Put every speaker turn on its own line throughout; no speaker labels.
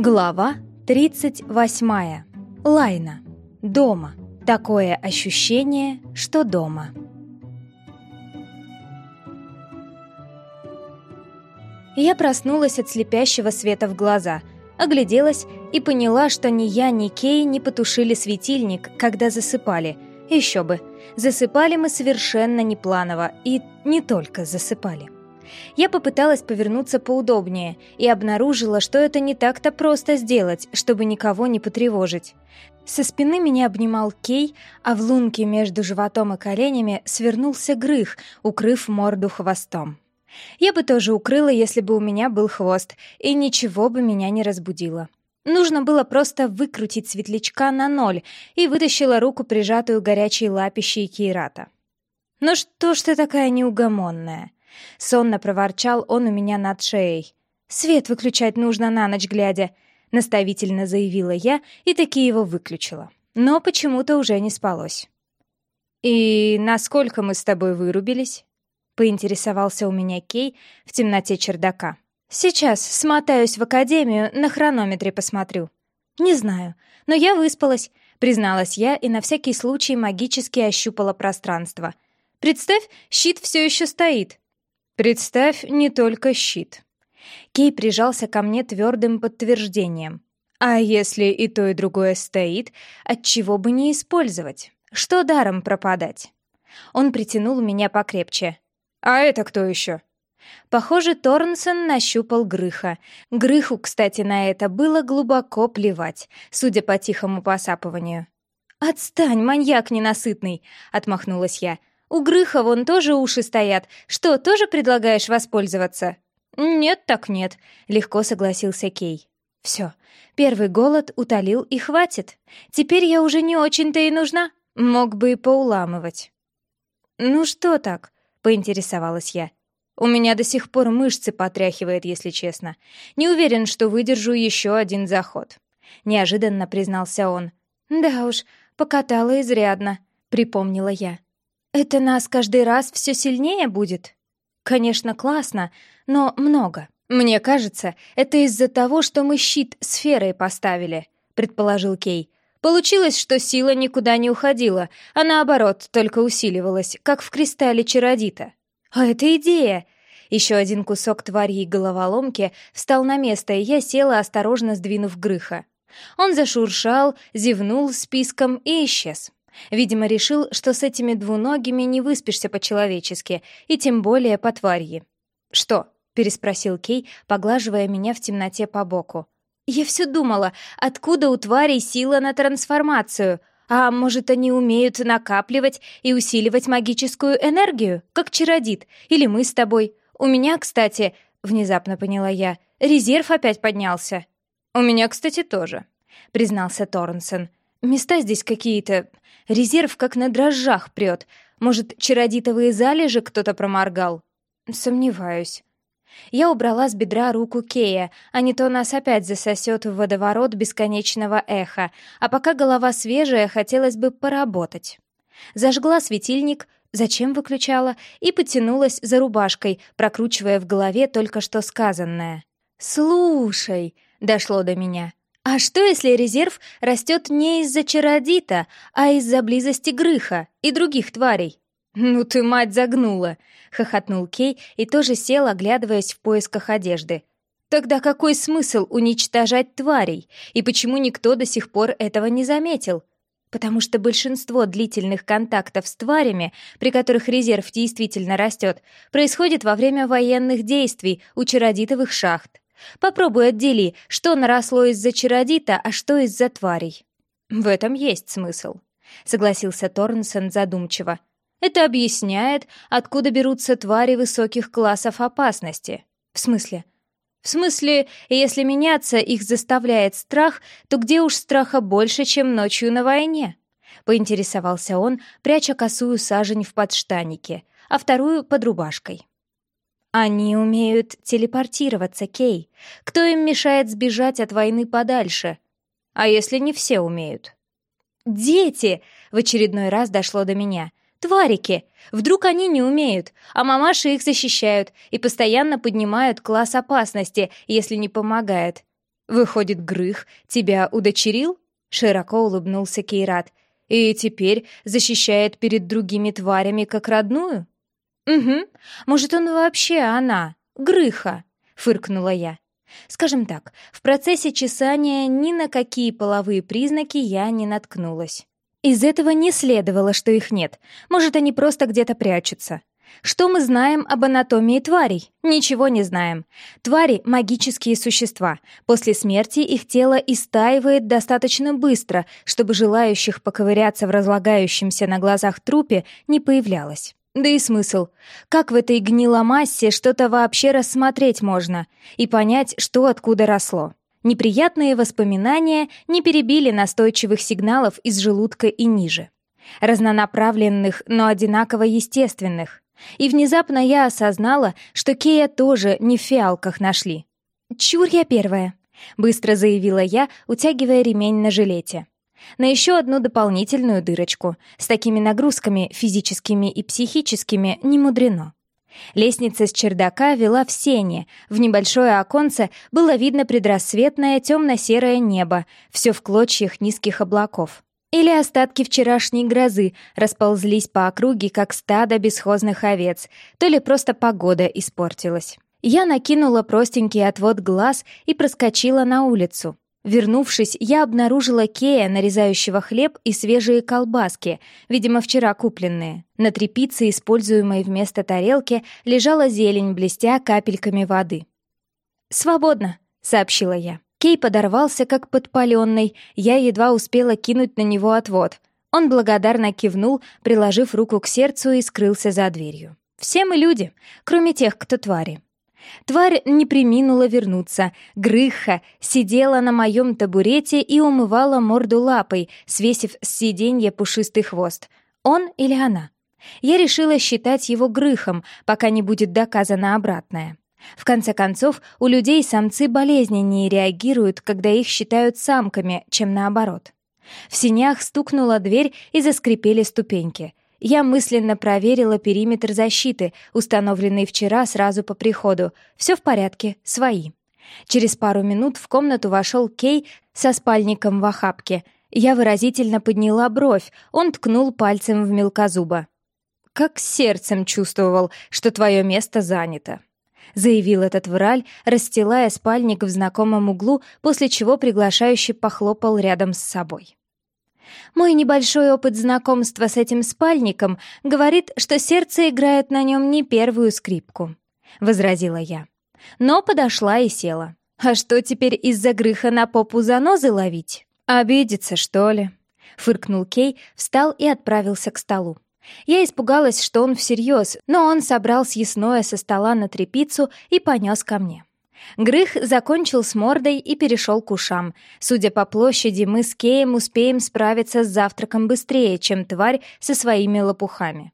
Глава 38. Лайна. Дома. Такое ощущение, что дома. Я проснулась от слепящего света в глаза, огляделась и поняла, что ни я, ни Кей не потушили светильник, когда засыпали. Еще бы, засыпали мы совершенно непланово, и не только засыпали. Я попыталась повернуться поудобнее и обнаружила, что это не так-то просто сделать, чтобы никого не потревожить. Со спины меня обнимал Кей, а в лунке между животом и коленями свернулся грых, укрыв морду хвостом. Я бы тоже укрыла, если бы у меня был хвост, и ничего бы меня не разбудило. Нужно было просто выкрутить светлячка на ноль и вытащила руку, прижатую горячей лапищей Кейрата. «Ну что ж ты такая неугомонная?» Сонно проворчал он у меня над шеей. «Свет выключать нужно на ночь глядя», — наставительно заявила я и таки его выключила. Но почему-то уже не спалось. «И насколько мы с тобой вырубились?» — поинтересовался у меня Кей в темноте чердака. «Сейчас смотаюсь в академию, на хронометре посмотрю». «Не знаю, но я выспалась», — призналась я и на всякий случай магически ощупала пространство. «Представь, щит все еще стоит». Представь не только щит. Кей прижался ко мне твердым подтверждением. А если и то, и другое стоит, от чего бы не использовать? Что даром пропадать? Он притянул меня покрепче. А это кто еще? Похоже, Торнсон нащупал Грыха. Грыху, кстати, на это было глубоко плевать, судя по тихому посапыванию. «Отстань, маньяк ненасытный!» — отмахнулась я. У Грыха вон тоже уши стоят. Что, тоже предлагаешь воспользоваться?» «Нет так нет», — легко согласился Кей. «Все, первый голод утолил и хватит. Теперь я уже не очень-то и нужна. Мог бы и поуламывать». «Ну что так?» — поинтересовалась я. «У меня до сих пор мышцы потряхивает, если честно. Не уверен, что выдержу еще один заход». Неожиданно признался он. «Да уж, покатала изрядно», — припомнила я. Это нас каждый раз все сильнее будет? Конечно, классно, но много. Мне кажется, это из-за того, что мы щит сферой поставили, предположил Кей. Получилось, что сила никуда не уходила, а наоборот, только усиливалась, как в кристалле чародита. А это идея! Еще один кусок тварьей головоломки встал на место, и я села, осторожно сдвинув грыха. Он зашуршал, зевнул списком и исчез. Видимо, решил, что с этими двуногими не выспишься по-человечески, и тем более по тварьи. «Что?» — переспросил Кей, поглаживая меня в темноте по боку. «Я все думала, откуда у тварей сила на трансформацию? А может, они умеют накапливать и усиливать магическую энергию, как чародит? Или мы с тобой? У меня, кстати, — внезапно поняла я, — резерв опять поднялся». «У меня, кстати, тоже», — признался Торнсон. Места здесь какие-то... Резерв как на дрожжах прет. Может, чародитовые залежи кто-то проморгал? Сомневаюсь. Я убрала с бедра руку Кея, а не то нас опять засосет в водоворот бесконечного эха, а пока голова свежая, хотелось бы поработать. Зажгла светильник, зачем выключала, и потянулась за рубашкой, прокручивая в голове только что сказанное. «Слушай!» — дошло до меня. А что, если резерв растет не из-за чародита, а из-за близости Грыха и других тварей? «Ну ты, мать, загнула!» — хохотнул Кей и тоже сел, оглядываясь в поисках одежды. «Тогда какой смысл уничтожать тварей? И почему никто до сих пор этого не заметил?» Потому что большинство длительных контактов с тварями, при которых резерв действительно растет, происходит во время военных действий у чародитовых шахт. Попробуй отдели, что наросло из-за чародита, а что из-за тварей. В этом есть смысл, согласился Торнсон задумчиво. Это объясняет, откуда берутся твари высоких классов опасности. В смысле? В смысле, если меняться их заставляет страх, то где уж страха больше, чем ночью на войне? Поинтересовался он, пряча косую сажень в подштанике, а вторую под рубашкой. Они умеют телепортироваться, Кей. Кто им мешает сбежать от войны подальше? А если не все умеют? Дети! В очередной раз дошло до меня. Тварики! Вдруг они не умеют, а мамаши их защищают и постоянно поднимают класс опасности, если не помогает. Выходит, Грых тебя удочерил?» Широко улыбнулся Кейрат. «И теперь защищает перед другими тварями как родную?» «Угу. Может, он вообще она, Грыха?» — фыркнула я. Скажем так, в процессе чесания ни на какие половые признаки я не наткнулась. Из этого не следовало, что их нет. Может, они просто где-то прячутся. Что мы знаем об анатомии тварей? Ничего не знаем. Твари — магические существа. После смерти их тело истаивает достаточно быстро, чтобы желающих поковыряться в разлагающемся на глазах трупе не появлялось. Да и смысл. Как в этой гниломассе что-то вообще рассмотреть можно и понять, что откуда росло? Неприятные воспоминания не перебили настойчивых сигналов из желудка и ниже. Разнонаправленных, но одинаково естественных. И внезапно я осознала, что Кея тоже не в фиалках нашли. «Чур я первая», — быстро заявила я, утягивая ремень на жилете. На еще одну дополнительную дырочку. С такими нагрузками, физическими и психическими, не мудрено. Лестница с чердака вела в сене. В небольшое оконце было видно предрассветное темно-серое небо, все в клочьях низких облаков. Или остатки вчерашней грозы расползлись по округе, как стадо бесхозных овец, то ли просто погода испортилась. Я накинула простенький отвод глаз и проскочила на улицу. Вернувшись, я обнаружила Кея, нарезающего хлеб и свежие колбаски, видимо, вчера купленные. На трепице, используемой вместо тарелки, лежала зелень, блестя капельками воды. «Свободно», — сообщила я. Кей подорвался, как подпаленный, я едва успела кинуть на него отвод. Он благодарно кивнул, приложив руку к сердцу и скрылся за дверью. «Все мы люди, кроме тех, кто твари». Тварь не приминула вернуться. Грыха сидела на моем табурете и умывала морду лапой, свесив с сиденья пушистый хвост. Он или она? Я решила считать его грыхом, пока не будет доказано обратное. В конце концов, у людей самцы болезненнее реагируют, когда их считают самками, чем наоборот. В синях стукнула дверь и заскрипели ступеньки. Я мысленно проверила периметр защиты, установленный вчера сразу по приходу. Все в порядке, свои. Через пару минут в комнату вошел Кей со спальником в охапке. Я выразительно подняла бровь, он ткнул пальцем в мелкозуба. «Как сердцем чувствовал, что твое место занято», — заявил этот враль, расстилая спальник в знакомом углу, после чего приглашающий похлопал рядом с собой. Мой небольшой опыт знакомства с этим спальником говорит, что сердце играет на нем не первую скрипку», — возразила я. Но подошла и села. «А что теперь из-за грыха на попу занозы ловить? Обидеться, что ли?» Фыркнул Кей, встал и отправился к столу. Я испугалась, что он всерьез, но он собрал съестное со стола на трепицу и понес ко мне. Грых закончил с мордой и перешел к ушам. Судя по площади, мы с Кеем успеем справиться с завтраком быстрее, чем тварь со своими лопухами.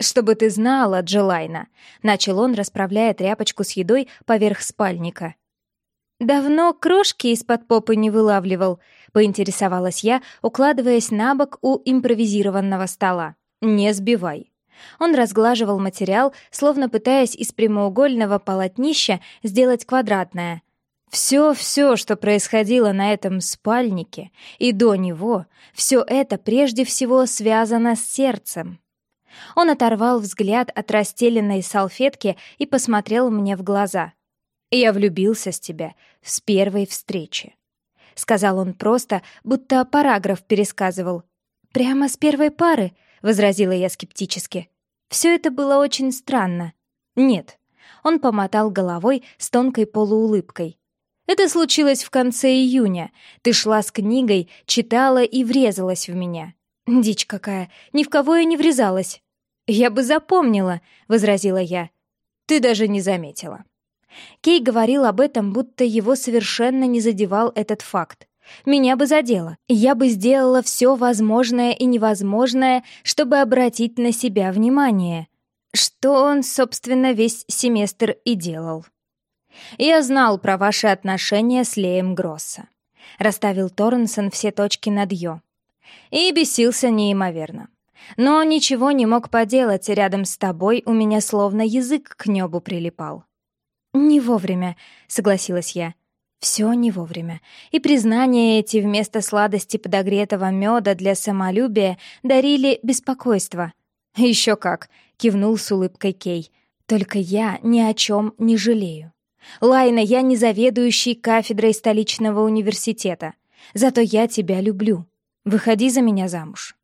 «Чтобы ты знала, Джилайна», — начал он, расправляя тряпочку с едой поверх спальника. «Давно крошки из-под попы не вылавливал», — поинтересовалась я, укладываясь на бок у импровизированного стола. «Не сбивай», он разглаживал материал, словно пытаясь из прямоугольного полотнища сделать квадратное. Все-все, что происходило на этом спальнике и до него, все это прежде всего связано с сердцем. Он оторвал взгляд от расстеленной салфетки и посмотрел мне в глаза. «Я влюбился с тебя с первой встречи», — сказал он просто, будто параграф пересказывал. «Прямо с первой пары?» — возразила я скептически. Все это было очень странно. Нет. Он помотал головой с тонкой полуулыбкой. Это случилось в конце июня. Ты шла с книгой, читала и врезалась в меня. Дичь какая, ни в кого я не врезалась. Я бы запомнила, возразила я. Ты даже не заметила. Кей говорил об этом, будто его совершенно не задевал этот факт. Меня бы задело. Я бы сделала все возможное и невозможное, чтобы обратить на себя внимание. Что он, собственно, весь семестр и делал. «Я знал про ваши отношения с Леем Гросса», — расставил Торнсон все точки над «ё». И бесился неимоверно. Но ничего не мог поделать, рядом с тобой у меня словно язык к небу прилипал. «Не вовремя», — согласилась я. Все не вовремя. И признания эти вместо сладости подогретого меда для самолюбия дарили беспокойство. Еще как, кивнул с улыбкой Кей. Только я ни о чем не жалею. Лайна, я не заведующий кафедрой столичного университета. Зато я тебя люблю. Выходи за меня замуж.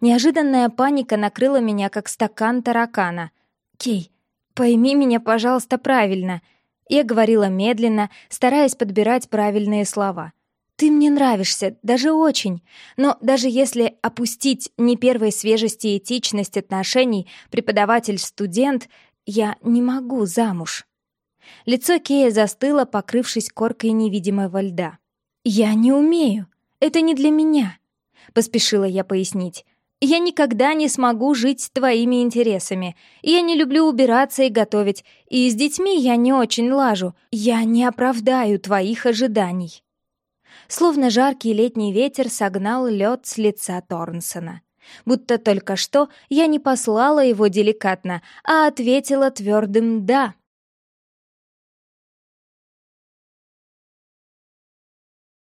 Неожиданная паника накрыла меня, как стакан таракана. «Кей, пойми меня, пожалуйста, правильно», я говорила медленно, стараясь подбирать правильные слова. «Ты мне нравишься, даже очень. Но даже если опустить не первой свежести и этичность отношений преподаватель-студент, я не могу замуж». Лицо Кея застыло, покрывшись коркой невидимого льда. «Я не умею. Это не для меня», — поспешила я пояснить. Я никогда не смогу жить твоими интересами. Я не люблю убираться и готовить, и с детьми я не очень лажу. Я не оправдаю твоих ожиданий». Словно жаркий летний ветер согнал лед с лица Торнсона. Будто только что я не послала его деликатно, а ответила твердым «да».